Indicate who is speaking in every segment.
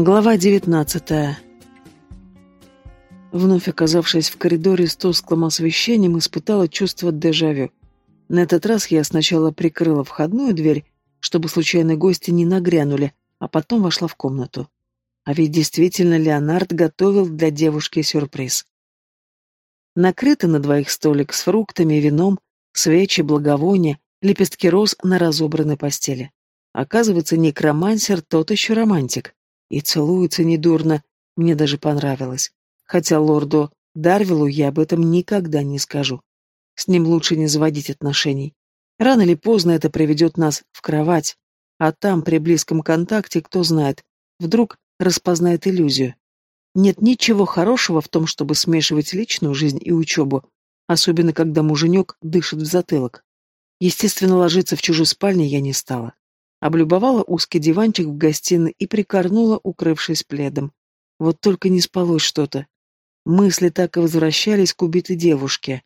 Speaker 1: Глава девятнадцатая. Вновь оказавшись в коридоре с тусклым освещением, испытала чувство дежавю. На этот раз я сначала прикрыла входную дверь, чтобы случайные гости не нагрянули, а потом вошла в комнату. А ведь действительно Леонард готовил для девушки сюрприз. Накрытый на двоих столик с фруктами и вином, свечи, благовония, лепестки роз на разобранной постели. Оказывается, некромансер тот еще романтик. И целуется недурно, мне даже понравилось. Хотя лорду Дарвилу я об этом никогда не скажу. С ним лучше не заводить отношений. Рано или поздно это приведет нас в кровать, а там, при близком контакте, кто знает, вдруг распознает иллюзию. Нет ничего хорошего в том, чтобы смешивать личную жизнь и учебу, особенно когда муженек дышит в затылок. Естественно, ложиться в чужой спальне я не стала облюбовала узкий диванчик в гостиной и прикорнула, укрывшись пледом. Вот только не спалось что-то. Мысли так и возвращались к убитой девушке.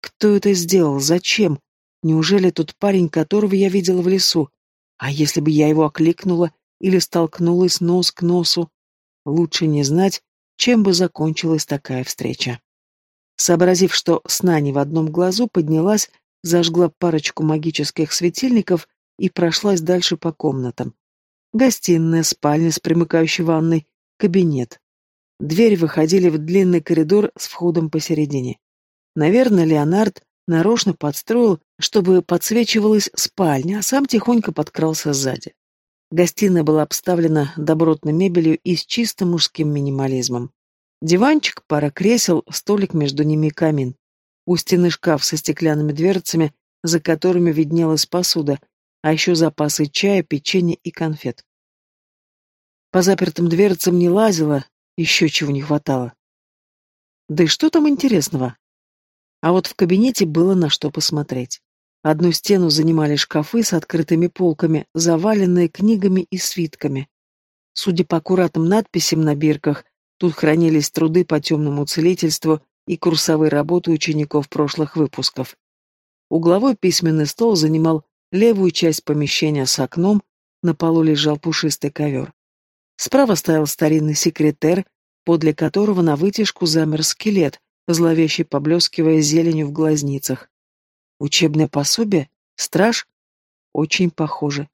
Speaker 1: Кто это сделал? Зачем? Неужели тот парень, которого я видела в лесу? А если бы я его окликнула или столкнулась нос к носу? Лучше не знать, чем бы закончилась такая встреча. Сообразив, что сна не в одном глазу, поднялась, зажгла парочку магических светильников и прошлась дальше по комнатам. Гостиная, спальня с примыкающей ванной, кабинет. Двери выходили в длинный коридор с входом посередине. Наверное, Леонард нарочно подстроил, чтобы подсвечивалась спальня, а сам тихонько подкрался сзади. Гостиная была обставлена добротной мебелью и с чисто мужским минимализмом. Диванчик, пара кресел, столик между ними и камин. У стены шкаф со стеклянными дверцами, за которыми виднелась посуда, а еще запасы чая, печенья и конфет. По запертым дверцам не лазила, еще чего не хватало. Да и что там интересного? А вот в кабинете было на что посмотреть. Одну стену занимали шкафы с открытыми полками, заваленные книгами и свитками. Судя по аккуратным надписям на бирках, тут хранились труды по темному целительству и курсовые работы учеников прошлых выпусков. Угловой письменный стол занимал Левую часть помещения с окном на полу лежал пушистый ковер. Справа стоял старинный секретер, подле которого на вытяжку замер скелет, зловеще поблескивая зеленью в глазницах. Учебное пособие? Страж? Очень похоже.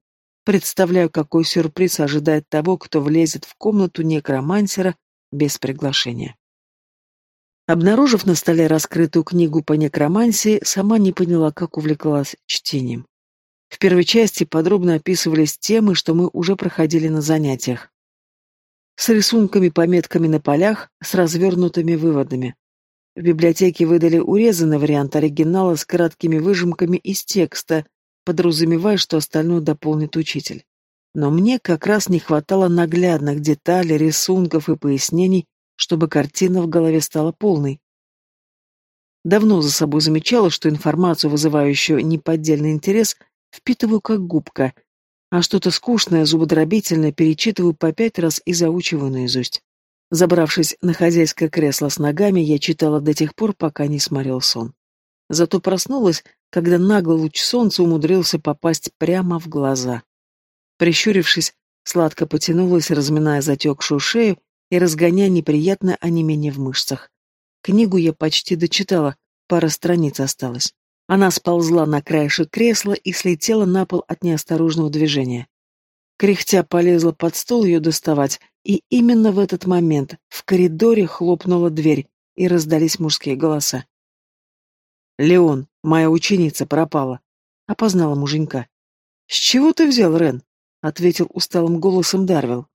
Speaker 1: Представляю, какой сюрприз ожидает того, кто влезет в комнату некромансера без приглашения. Обнаружив на столе раскрытую книгу по некромансии, сама не поняла, как увлеклась чтением. В первой части подробно описывались темы, что мы уже проходили на занятиях. С рисунками-пометками на полях, с развернутыми выводами. В библиотеке выдали урезанный вариант оригинала с краткими выжимками из текста, подразумевая, что остальное дополнит учитель. Но мне как раз не хватало наглядных деталей, рисунков и пояснений, чтобы картина в голове стала полной. Давно за собой замечала, что информацию, вызывающую неподдельный интерес, Впитываю как губка, а что-то скучное, зубодробительное перечитываю по пять раз и заучиваю наизусть. Забравшись на хозяйское кресло с ногами, я читала до тех пор, пока не сморил сон. Зато проснулась, когда наглый луч солнца умудрился попасть прямо в глаза. Прищурившись, сладко потянулась, разминая затекшую шею и разгоняя неприятное онемение в мышцах. Книгу я почти дочитала, пара страниц осталось. Она сползла на краешек кресла и слетела на пол от неосторожного движения. Кряхтя полезла под стол ее доставать, и именно в этот момент в коридоре хлопнула дверь, и раздались мужские голоса. «Леон, моя ученица пропала», — опознала муженька. «С чего ты взял, Рен?» — ответил усталым голосом Дарвил.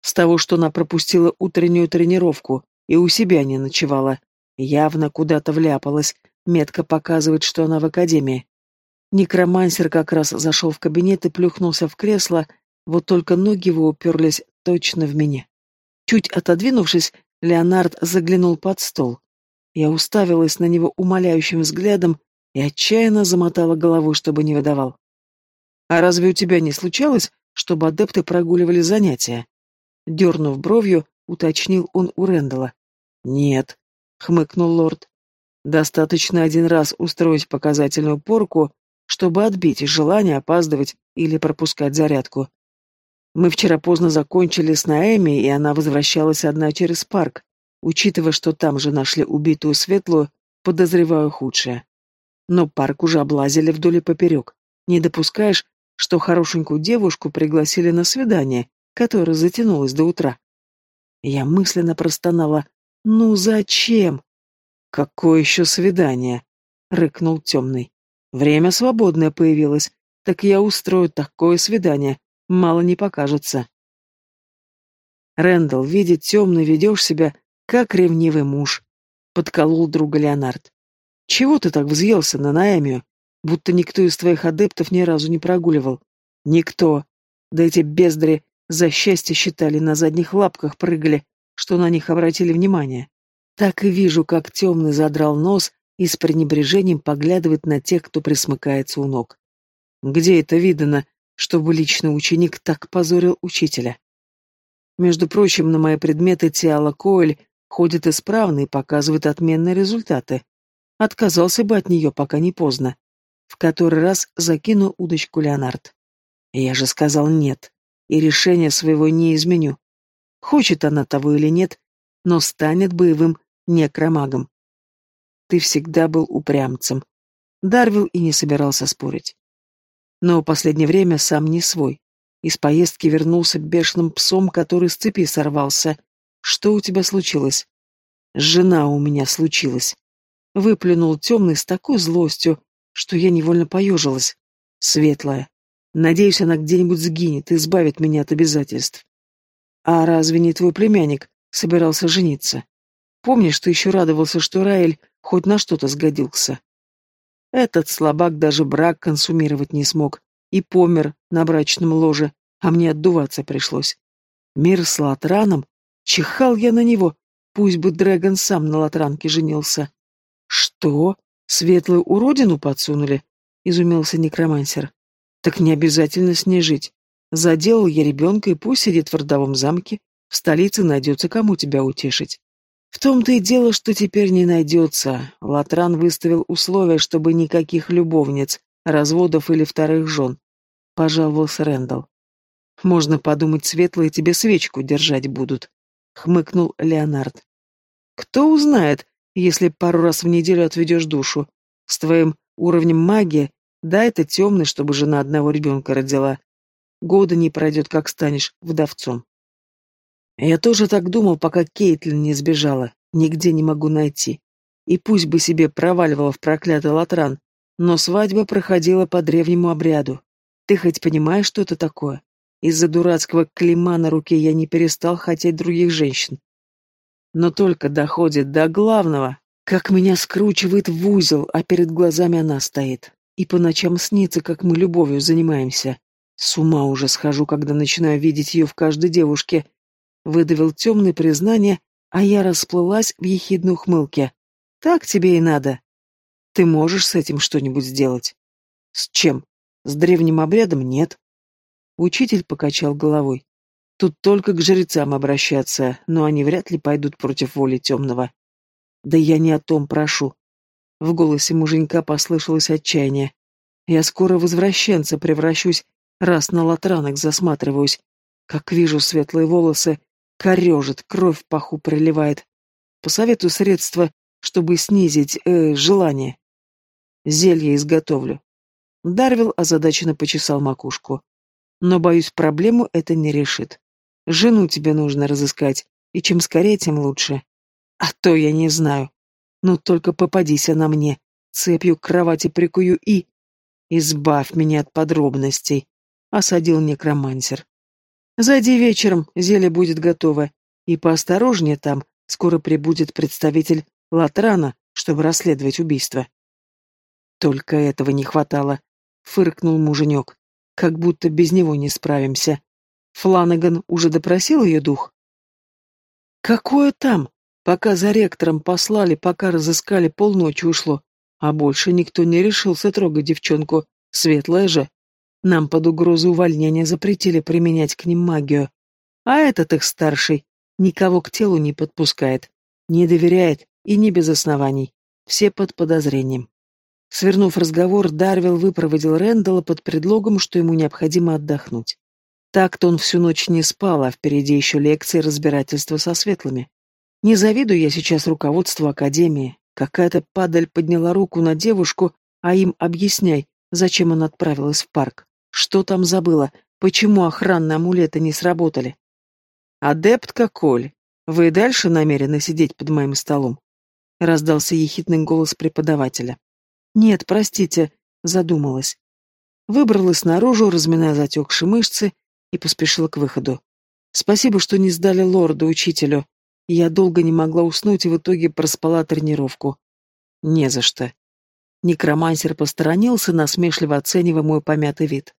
Speaker 1: «С того, что она пропустила утреннюю тренировку и у себя не ночевала. Явно куда-то вляпалась, Метка показывает, что она в академии. Некромансер как раз зашел в кабинет и плюхнулся в кресло, вот только ноги его уперлись точно в меня. Чуть отодвинувшись, Леонард заглянул под стол. Я уставилась на него умоляющим взглядом и отчаянно замотала головой, чтобы не выдавал. «А разве у тебя не случалось, чтобы адепты прогуливали занятия?» Дернув бровью, уточнил он у Рэндала. «Нет», — хмыкнул лорд. Достаточно один раз устроить показательную порку, чтобы отбить желание опаздывать или пропускать зарядку. Мы вчера поздно закончили с Наэми, и она возвращалась одна через парк. Учитывая, что там же нашли убитую светлую, подозреваю худшее. Но парк уже облазили вдоль и поперек. Не допускаешь, что хорошенькую девушку пригласили на свидание, которое затянулось до утра. Я мысленно простонала. «Ну зачем?» «Какое еще свидание?» — рыкнул темный. «Время свободное появилось, так я устрою такое свидание, мало не покажется». Рэндалл, видит темный, ведешь себя, как ревнивый муж, — подколол друга Леонард. «Чего ты так взъелся на Наэмию? Будто никто из твоих адептов ни разу не прогуливал. Никто. Да эти бездари за счастье считали, на задних лапках прыгали, что на них обратили внимание. Так и вижу, как темный задрал нос и с пренебрежением поглядывает на тех, кто присмыкается у ног. Где это видано, чтобы личный ученик так позорил учителя? Между прочим, на мои предметы Тиала Коэль ходит исправно и показывает отменные результаты. Отказался бы от нее, пока не поздно. В который раз закинул удочку Леонард. Я же сказал нет, и решение своего не изменю. Хочет она того или нет, но станет боевым некромагом. Ты всегда был упрямцем. Дарвил и не собирался спорить. Но в последнее время сам не свой. Из поездки вернулся бешеным псом, который с цепи сорвался. Что у тебя случилось? Жена у меня случилась. Выплюнул темный с такой злостью, что я невольно поежилась. Светлая. Надеюсь, она где-нибудь сгинет и избавит меня от обязательств. А разве не твой племянник собирался жениться? Помнишь, ты еще радовался, что Раэль хоть на что-то сгодился? Этот слабак даже брак консумировать не смог и помер на брачном ложе, а мне отдуваться пришлось. Мир с Латраном? Чихал я на него, пусть бы Дрэгон сам на Латранке женился. Что? Светлую уродину подсунули? Изумился некромансер. Так не обязательно с ней жить. Заделал я ребенка, и пусть сидит в родовом замке. В столице найдется, кому тебя утешить. В том-то и дело, что теперь не найдется. Латран выставил условия, чтобы никаких любовниц, разводов или вторых жен. Пожаловался Рэндалл. Можно подумать, светлые тебе свечку держать будут. Хмыкнул Леонард. Кто узнает, если пару раз в неделю отведешь душу. С твоим уровнем магии, да, это темный, чтобы жена одного ребенка родила. Года не пройдет, как станешь вдовцом. Я тоже так думал, пока Кейтлин не сбежала. Нигде не могу найти. И пусть бы себе проваливала в проклятый латран, но свадьба проходила по древнему обряду. Ты хоть понимаешь, что это такое? Из-за дурацкого клейма на руке я не перестал хотеть других женщин. Но только доходит до главного, как меня скручивает в узел, а перед глазами она стоит. И по ночам снится, как мы любовью занимаемся. С ума уже схожу, когда начинаю видеть ее в каждой девушке. Выдавил темное признание, а я расплылась в ехидной ухмылке. Так тебе и надо. Ты можешь с этим что-нибудь сделать? С чем? С древним обрядом нет. Учитель покачал головой. Тут только к жрецам обращаться, но они вряд ли пойдут против воли темного. Да я не о том прошу. В голосе муженька послышалось отчаяние. Я скоро возвращенца превращусь, раз на латранок засматриваюсь. Как вижу светлые волосы, корежит, кровь в паху проливает. Посоветую средства, чтобы снизить, э, желание. Зелье изготовлю. Дарвил озадаченно почесал макушку. Но, боюсь, проблему это не решит. Жену тебе нужно разыскать, и чем скорее, тем лучше. А то я не знаю. Ну только попадись она мне, цепью к кровати прикую и... Избавь меня от подробностей, — осадил некромансер. Зайди вечером, зелье будет готово, и поосторожнее там, скоро прибудет представитель Латрана, чтобы расследовать убийство. Только этого не хватало, — фыркнул муженек, — как будто без него не справимся. Фланаган уже допросил ее дух? Какое там? Пока за ректором послали, пока разыскали, полночи ушло. А больше никто не решился трогать девчонку. Светлая же. Нам под угрозу увольнения запретили применять к ним магию. А этот их старший никого к телу не подпускает. Не доверяет и не без оснований. Все под подозрением. Свернув разговор, Дарвилл выпроводил Рэндалла под предлогом, что ему необходимо отдохнуть. Так-то он всю ночь не спал, а впереди еще лекции разбирательства со светлыми. Не завидую я сейчас руководству Академии. Какая-то падаль подняла руку на девушку, а им объясняй, зачем она отправилась в парк. Что там забыла? Почему охранные амулеты не сработали? «Адептка Коль, вы и дальше намерены сидеть под моим столом?» Раздался ехидный голос преподавателя. «Нет, простите», — задумалась. Выбралась наружу, разминая затекшие мышцы, и поспешила к выходу. Спасибо, что не сдали лорду-учителю. Я долго не могла уснуть и в итоге проспала тренировку. Не за что. Некромансер посторонился, насмешливо оценивая мой помятый вид.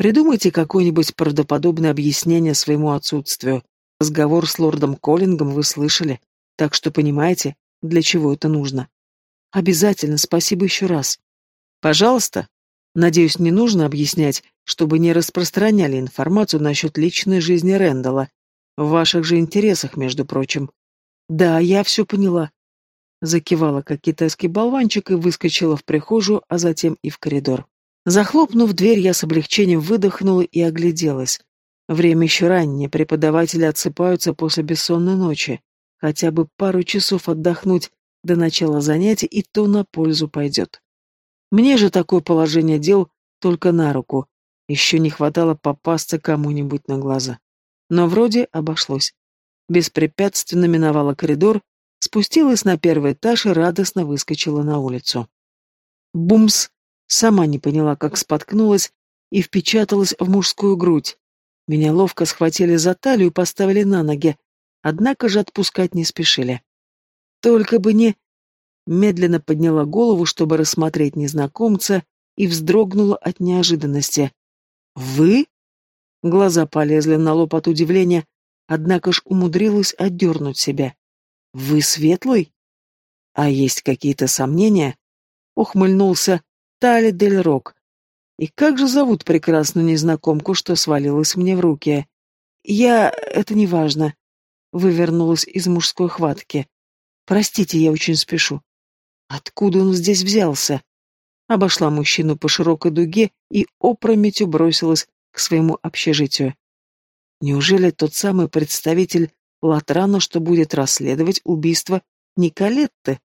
Speaker 1: Придумайте какое-нибудь правдоподобное объяснение своему отсутствию. Разговор с лордом Коллингом вы слышали, так что понимаете, для чего это нужно. Обязательно, спасибо еще раз. Пожалуйста. Надеюсь, не нужно объяснять, чтобы не распространяли информацию насчет личной жизни Рэндала. В ваших же интересах, между прочим. Да, я все поняла. Закивала, как китайский болванчик, и выскочила в прихожую, а затем и в коридор. Захлопнув дверь, я с облегчением выдохнула и огляделась. Время еще раннее, преподаватели отсыпаются после бессонной ночи. Хотя бы пару часов отдохнуть до начала занятий, и то на пользу пойдет. Мне же такое положение дел только на руку. Еще не хватало попасться кому-нибудь на глаза. Но вроде обошлось. Беспрепятственно миновала коридор спустилась на первый этаж и радостно выскочила на улицу. Бумс! Сама не поняла, как споткнулась и впечаталась в мужскую грудь. Меня ловко схватили за талию и поставили на ноги, однако же отпускать не спешили. Только бы не... Медленно подняла голову, чтобы рассмотреть незнакомца, и вздрогнула от неожиданности. «Вы?» Глаза полезли на лоб от удивления, однако ж умудрилась отдернуть себя. «Вы светлый?» «А есть какие-то сомнения?» Ухмыльнулся Тали Дель Рок. «И как же зовут прекрасную незнакомку, что свалилась мне в руки?» «Я... это не важно», — вывернулась из мужской хватки. «Простите, я очень спешу». «Откуда он здесь взялся?» Обошла мужчину по широкой дуге и опрометью бросилась к своему общежитию. Неужели тот самый представитель Латрана, что будет расследовать убийство Николетты.